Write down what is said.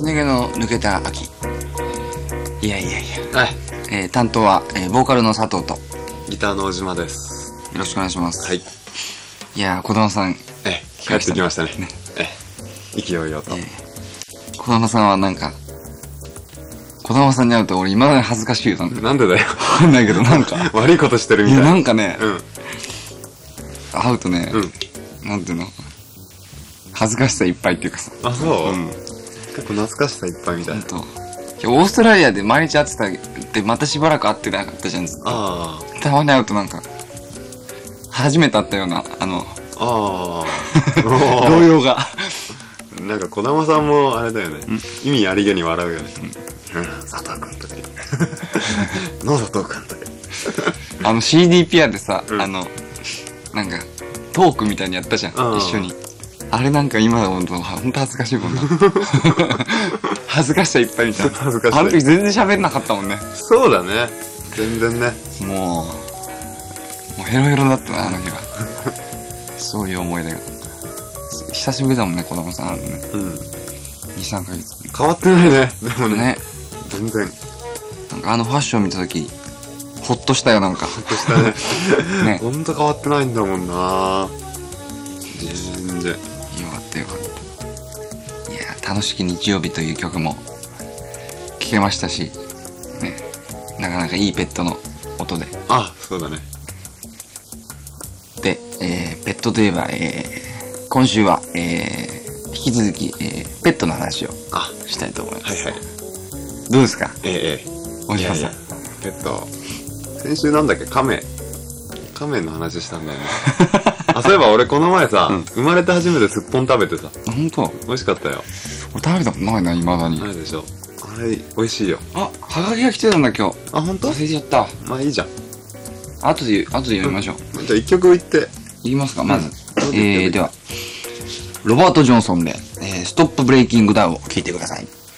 すね毛の抜けた秋。いやいやいや。はい。えー担当は、えーボーカルの佐藤と、よギターの小島です。ろしくお願いします。はい。いやー、児玉さん、え、帰ってきましたね。え、勢いよと。えー、児玉さんはなんか、児玉さんに会うと俺今まで恥ずかしいよ。なんか、なんでだよ。わかんないけど、なんか、悪いことしてるみいや、たい。なんかね、うん。会うとね、うん。なんていうの？恥ずかしさいっぱいっていうかさ、あ、そう、うん結構懐かしさいっぱいみたいほん。と。いやオーストラリアで毎日会ってたって、またしばらく会ってなかったじゃん。ずっとあたまに会うとなんか、初めて会ったような、あの、あ。ああ。動揺が。なんか、児玉さんもあれだよね。意味ありげに笑うよね。うん。佐藤君とか言う。の佐藤君とか言うあの CD ピアでさ、うんあの、なんか、トークみたいにやったじゃん、うん一緒に。あれなんか今ほんと、ほんと恥ずかしいもんな。恥ずかしさいっぱいみたいな。恥ずかしいあの時全然喋んなかったもんね。そうだね。全然ね。もう、もうヘロヘロだったな、あの日は。そういう思い出が。久しぶりだもんね、子供さん。ね、うん。2、3ヶ月。変わってないね。でもね。ね。全然。なんかあのファッション見た時、ほっとしたよ、なんか。としたね。ね。ほんと変わってないんだもんな全然。よかったよかった。いや、楽しき日曜日という曲も聴けましたし、ね、なかなかいいペットの音で。あ、そうだね。で、えー、ペットといえば、えー、今週は、えー、引き続き、えー、ペットの話をあ、したいと思います。はいはい。どうですか？ええ、ええ。大島さんいやいやえっと、先週なんだっけ、亀。亀の話したんだよね。あ、そういえば俺この前さ、うん生まれて初めてすっぽん食べてさ、ほんと美味しかったよ。俺食べたことないな、未だにな。いでしょ。あれ、美味しいよ。あ、はがきが来てたんだ、今日。あ、ほんと忘れちゃった。まあいいじゃん。後で、後で読みましょう。じゃあ一曲言って。いきますか、まず。うんえー、では、ロバート・ジョンソンで、えー、ストップ・ブレイキング・ダウンを聴いてください。